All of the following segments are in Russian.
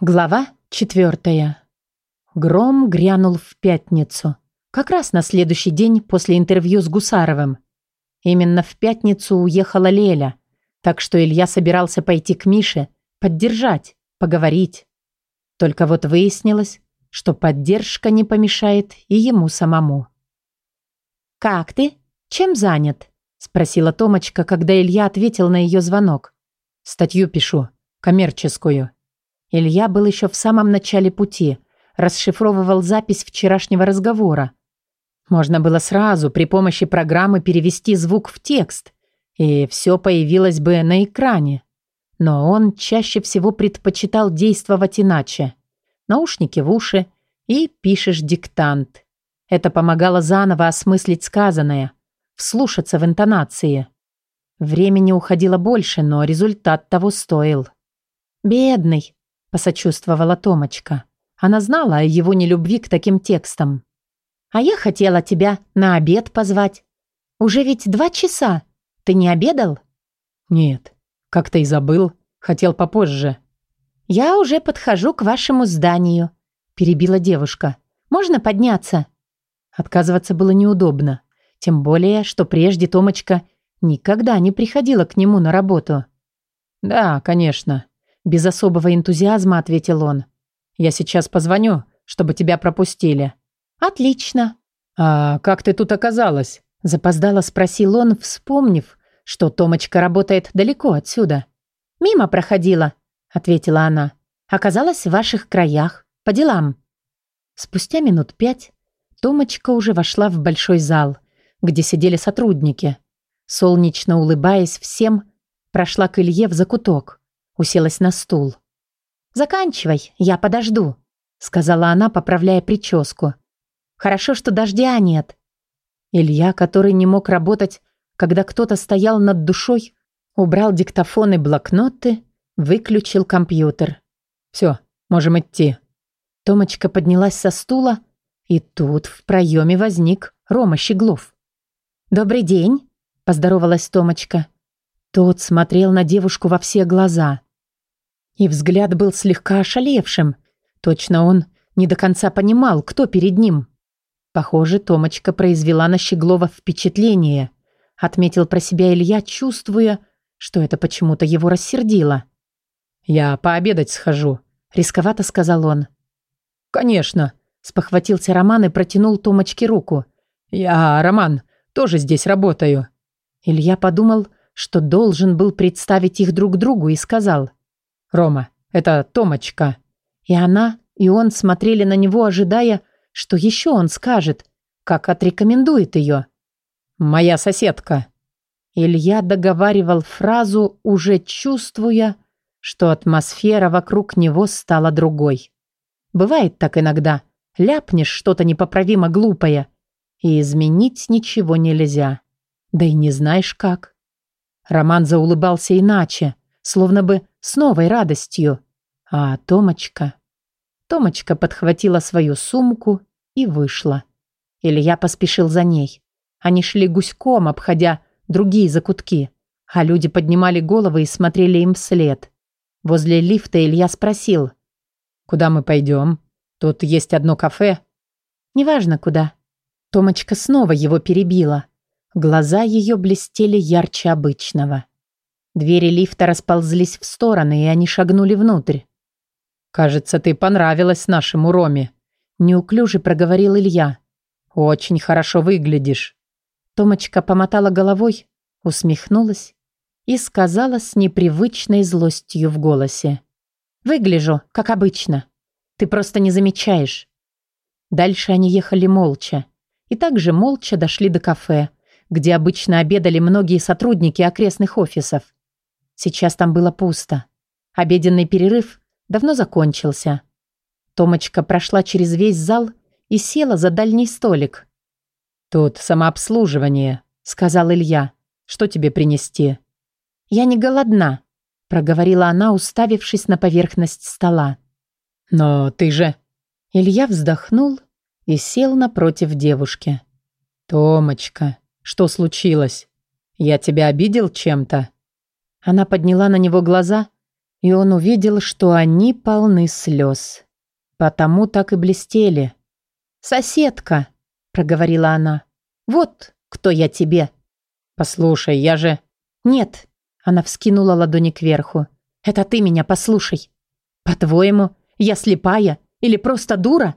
Глава четвертая. Гром грянул в пятницу. Как раз на следующий день после интервью с Гусаровым. Именно в пятницу уехала Леля, так что Илья собирался пойти к Мише, поддержать, поговорить. Только вот выяснилось, что поддержка не помешает и ему самому. «Как ты? Чем занят?» – спросила Томочка, когда Илья ответил на ее звонок. «Статью пишу, коммерческую». Илья был еще в самом начале пути, расшифровывал запись вчерашнего разговора. Можно было сразу при помощи программы перевести звук в текст, и все появилось бы на экране. Но он чаще всего предпочитал действовать иначе. Наушники в уши и пишешь диктант. Это помогало заново осмыслить сказанное, вслушаться в интонации. Времени уходило больше, но результат того стоил. «Бедный», посочувствовала Томочка. Она знала о его нелюбви к таким текстам. «А я хотела тебя на обед позвать. Уже ведь два часа. Ты не обедал?» «Нет, как-то и забыл. Хотел попозже». «Я уже подхожу к вашему зданию», – перебила девушка. «Можно подняться?» Отказываться было неудобно. Тем более, что прежде Томочка никогда не приходила к нему на работу. «Да, конечно», без особого энтузиазма ответил он. «Я сейчас позвоню, чтобы тебя пропустили». «Отлично». «А как ты тут оказалась?» Запоздало спросил он, вспомнив, что Томочка работает далеко отсюда. «Мимо проходила», — ответила она. «Оказалась в ваших краях. По делам». Спустя минут пять Томочка уже вошла в большой зал, где сидели сотрудники. Солнечно улыбаясь всем, прошла к Илье в закуток. Уселась на стул. «Заканчивай, я подожду», — сказала она, поправляя прическу. «Хорошо, что дождя нет». Илья, который не мог работать, когда кто-то стоял над душой, убрал диктофон и блокноты, выключил компьютер. «Все, можем идти». Томочка поднялась со стула, и тут в проеме возник Рома Щеглов. «Добрый день», — поздоровалась Томочка. Тот смотрел на девушку во все глаза. И взгляд был слегка ошалевшим. Точно он не до конца понимал, кто перед ним. Похоже, Томочка произвела на Щеглова впечатление. Отметил про себя Илья, чувствуя, что это почему-то его рассердило. «Я пообедать схожу», — рисковато сказал он. «Конечно», — спохватился Роман и протянул Томочке руку. «Я, Роман, тоже здесь работаю». Илья подумал, что должен был представить их друг другу и сказал. «Рома, это Томочка». И она, и он смотрели на него, ожидая, что еще он скажет, как отрекомендует ее. «Моя соседка». Илья договаривал фразу, уже чувствуя, что атмосфера вокруг него стала другой. Бывает так иногда. Ляпнешь что-то непоправимо глупое, и изменить ничего нельзя. Да и не знаешь как. Роман заулыбался иначе, словно бы с новой радостью. А Томочка... Томочка подхватила свою сумку и вышла. Илья поспешил за ней. Они шли гуськом, обходя другие закутки, а люди поднимали головы и смотрели им вслед. Возле лифта Илья спросил. «Куда мы пойдем? Тут есть одно кафе». «Неважно, куда». Томочка снова его перебила. Глаза ее блестели ярче обычного. Двери лифта расползлись в стороны, и они шагнули внутрь. «Кажется, ты понравилась нашему Роме», – неуклюже проговорил Илья. «Очень хорошо выглядишь». Томочка помотала головой, усмехнулась и сказала с непривычной злостью в голосе. «Выгляжу, как обычно. Ты просто не замечаешь». Дальше они ехали молча. И также молча дошли до кафе, где обычно обедали многие сотрудники окрестных офисов. Сейчас там было пусто. Обеденный перерыв давно закончился. Томочка прошла через весь зал и села за дальний столик. «Тут самообслуживание», — сказал Илья. «Что тебе принести?» «Я не голодна», — проговорила она, уставившись на поверхность стола. «Но ты же...» Илья вздохнул и сел напротив девушки. «Томочка, что случилось? Я тебя обидел чем-то?» Она подняла на него глаза, И он увидел, что они полны слез. Потому так и блестели. «Соседка», — проговорила она, — «вот кто я тебе». «Послушай, я же...» «Нет», — она вскинула ладони кверху. «Это ты меня послушай. По-твоему, я слепая или просто дура?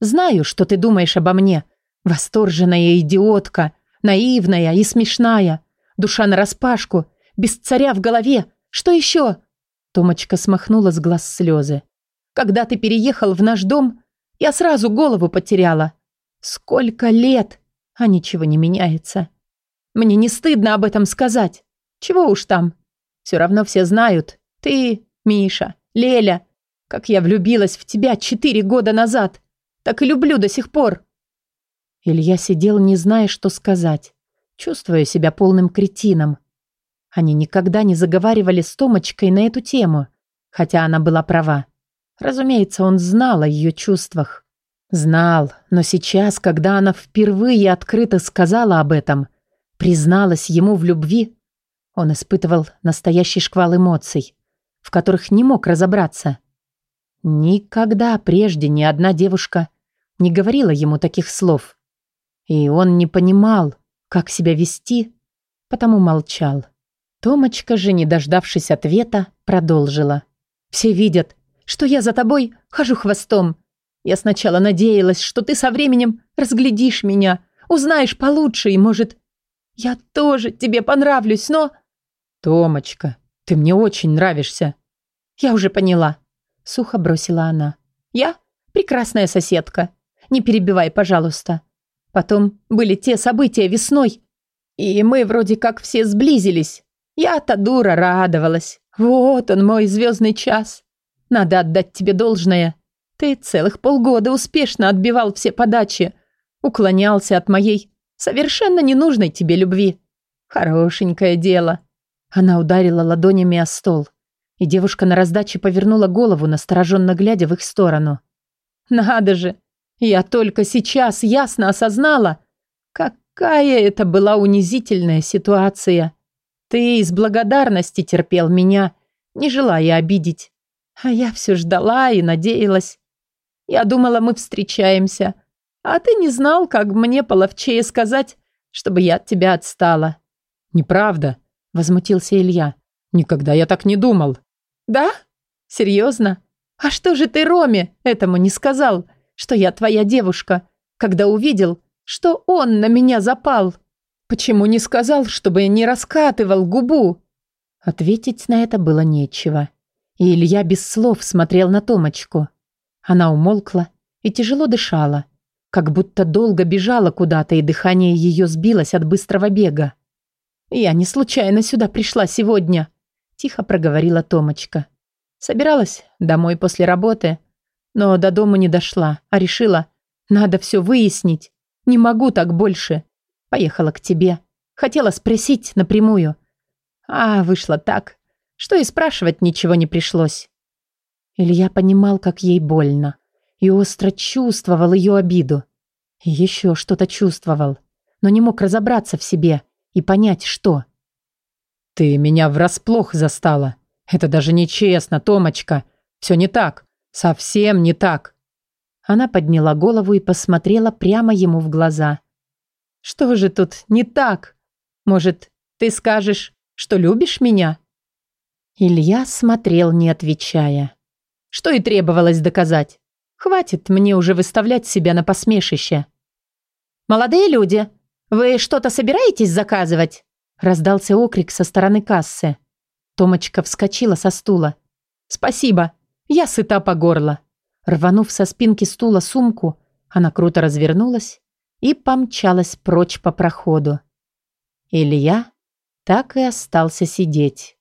Знаю, что ты думаешь обо мне. Восторженная идиотка, наивная и смешная. Душа нараспашку, без царя в голове. Что еще?» Томочка смахнула с глаз слезы. «Когда ты переехал в наш дом, я сразу голову потеряла. Сколько лет, а ничего не меняется. Мне не стыдно об этом сказать. Чего уж там. Все равно все знают. Ты, Миша, Леля, как я влюбилась в тебя четыре года назад. Так и люблю до сих пор. Илья сидел, не зная, что сказать, чувствуя себя полным кретином. Они никогда не заговаривали с Томочкой на эту тему, хотя она была права. Разумеется, он знал о ее чувствах. Знал, но сейчас, когда она впервые открыто сказала об этом, призналась ему в любви, он испытывал настоящий шквал эмоций, в которых не мог разобраться. Никогда прежде ни одна девушка не говорила ему таких слов. И он не понимал, как себя вести, потому молчал. Томочка же, не дождавшись ответа, продолжила. «Все видят, что я за тобой хожу хвостом. Я сначала надеялась, что ты со временем разглядишь меня, узнаешь получше и, может, я тоже тебе понравлюсь, но...» «Томочка, ты мне очень нравишься». «Я уже поняла», — сухо бросила она. «Я прекрасная соседка. Не перебивай, пожалуйста. Потом были те события весной, и мы вроде как все сблизились. Я-то дура радовалась. Вот он, мой звездный час. Надо отдать тебе должное. Ты целых полгода успешно отбивал все подачи, уклонялся от моей совершенно ненужной тебе любви. Хорошенькое дело». Она ударила ладонями о стол, и девушка на раздаче повернула голову, настороженно глядя в их сторону. «Надо же! Я только сейчас ясно осознала, какая это была унизительная ситуация. Ты из благодарности терпел меня, не желая обидеть. А я все ждала и надеялась. Я думала, мы встречаемся. А ты не знал, как мне половчее сказать, чтобы я от тебя отстала». «Неправда», — возмутился Илья. «Никогда я так не думал». «Да? Серьезно? А что же ты Роме этому не сказал?» что я твоя девушка, когда увидел, что он на меня запал? Почему не сказал, чтобы не раскатывал губу?» Ответить на это было нечего. И Илья без слов смотрел на Томочку. Она умолкла и тяжело дышала, как будто долго бежала куда-то, и дыхание ее сбилось от быстрого бега. «Я не случайно сюда пришла сегодня», – тихо проговорила Томочка. Собиралась домой после работы – но до дома не дошла, а решила, надо все выяснить. Не могу так больше. Поехала к тебе. Хотела спросить напрямую. А вышло так, что и спрашивать ничего не пришлось. Илья понимал, как ей больно, и остро чувствовал ее обиду. Еще что-то чувствовал, но не мог разобраться в себе и понять, что. «Ты меня врасплох застала. Это даже нечестно, Томочка. Все не так. Совсем не так. Она подняла голову и посмотрела прямо ему в глаза. Что же тут не так? Может, ты скажешь, что любишь меня? Илья смотрел, не отвечая. Что и требовалось доказать. Хватит мне уже выставлять себя на посмешище. «Молодые люди, вы что-то собираетесь заказывать?» Раздался окрик со стороны кассы. Томочка вскочила со стула. «Спасибо. Я сыта по горло. Рванув со спинки стула сумку, она круто развернулась и помчалась прочь по проходу. Илья так и остался сидеть.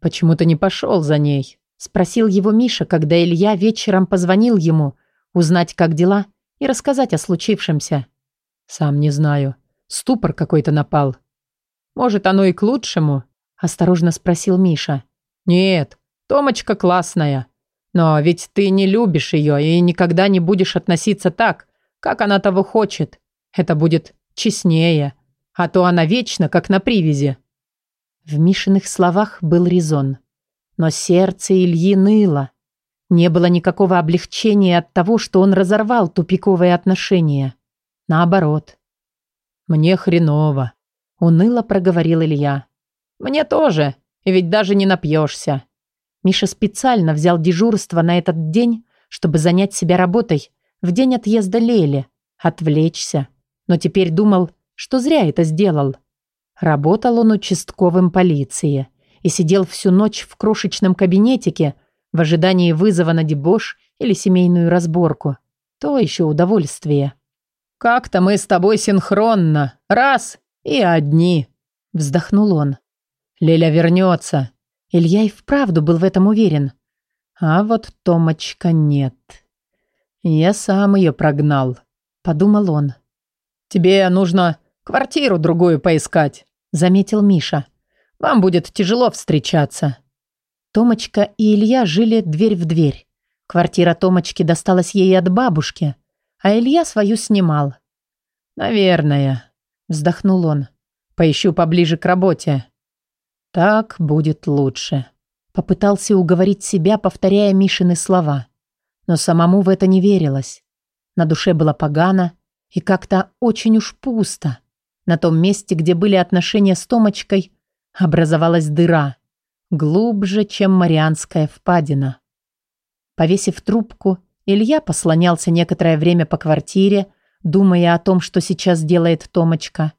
«Почему ты не пошел за ней?» – спросил его Миша, когда Илья вечером позвонил ему, узнать, как дела, и рассказать о случившемся. «Сам не знаю. Ступор какой-то напал». «Может, оно и к лучшему?» – осторожно спросил Миша. «Нет, Томочка классная. Но ведь ты не любишь ее и никогда не будешь относиться так, как она того хочет. Это будет честнее. А то она вечно, как на привязи». В Мишиных словах был резон. Но сердце Ильи ныло. Не было никакого облегчения от того, что он разорвал тупиковые отношения. Наоборот. «Мне хреново», — уныло проговорил Илья. «Мне тоже, ведь даже не напьешься». Миша специально взял дежурство на этот день, чтобы занять себя работой в день отъезда Лели, отвлечься. Но теперь думал, что зря это сделал. Работал он участковым полиции и сидел всю ночь в крошечном кабинетике в ожидании вызова на дебош или семейную разборку. То еще удовольствие. «Как-то мы с тобой синхронно. Раз и одни», — вздохнул он. «Леля вернется». Илья и вправду был в этом уверен. А вот Томочка нет. «Я сам ее прогнал», — подумал он. «Тебе нужно квартиру другую поискать», — заметил Миша. «Вам будет тяжело встречаться». Томочка и Илья жили дверь в дверь. Квартира Томочки досталась ей от бабушки, а Илья свою снимал. «Наверное», — вздохнул он. «Поищу поближе к работе». «Так будет лучше», — попытался уговорить себя, повторяя Мишины слова но самому в это не верилось. На душе было погано и как-то очень уж пусто. На том месте, где были отношения с Томочкой, образовалась дыра, глубже, чем Марианская впадина. Повесив трубку, Илья послонялся некоторое время по квартире, думая о том, что сейчас делает Томочка.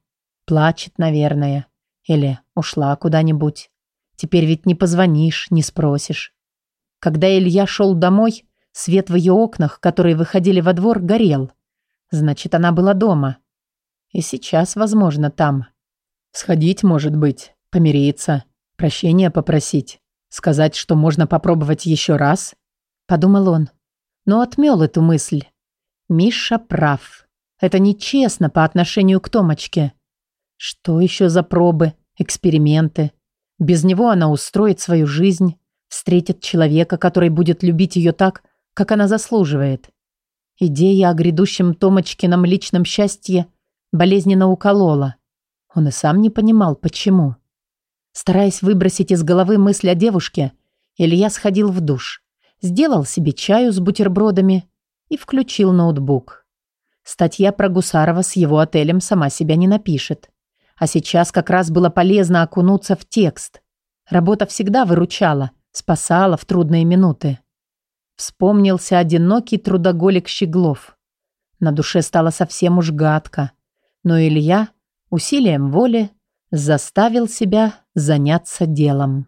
Плачет, наверное. Или ушла куда-нибудь. Теперь ведь не позвонишь, не спросишь. Когда Илья шел домой, Свет в ее окнах, которые выходили во двор, горел. Значит, она была дома. И сейчас, возможно, там. Сходить, может быть, помириться, прощения попросить, сказать, что можно попробовать еще раз, подумал он. Но отмел эту мысль. Миша прав. Это нечестно по отношению к Томочке. Что еще за пробы, эксперименты? Без него она устроит свою жизнь, встретит человека, который будет любить ее так, как она заслуживает. Идея о грядущем Томочкином личном счастье болезненно уколола. Он и сам не понимал, почему. Стараясь выбросить из головы мысль о девушке, Илья сходил в душ, сделал себе чаю с бутербродами и включил ноутбук. Статья про Гусарова с его отелем сама себя не напишет. А сейчас как раз было полезно окунуться в текст. Работа всегда выручала, спасала в трудные минуты. Вспомнился одинокий трудоголик Щеглов. На душе стало совсем уж гадко. Но Илья усилием воли заставил себя заняться делом.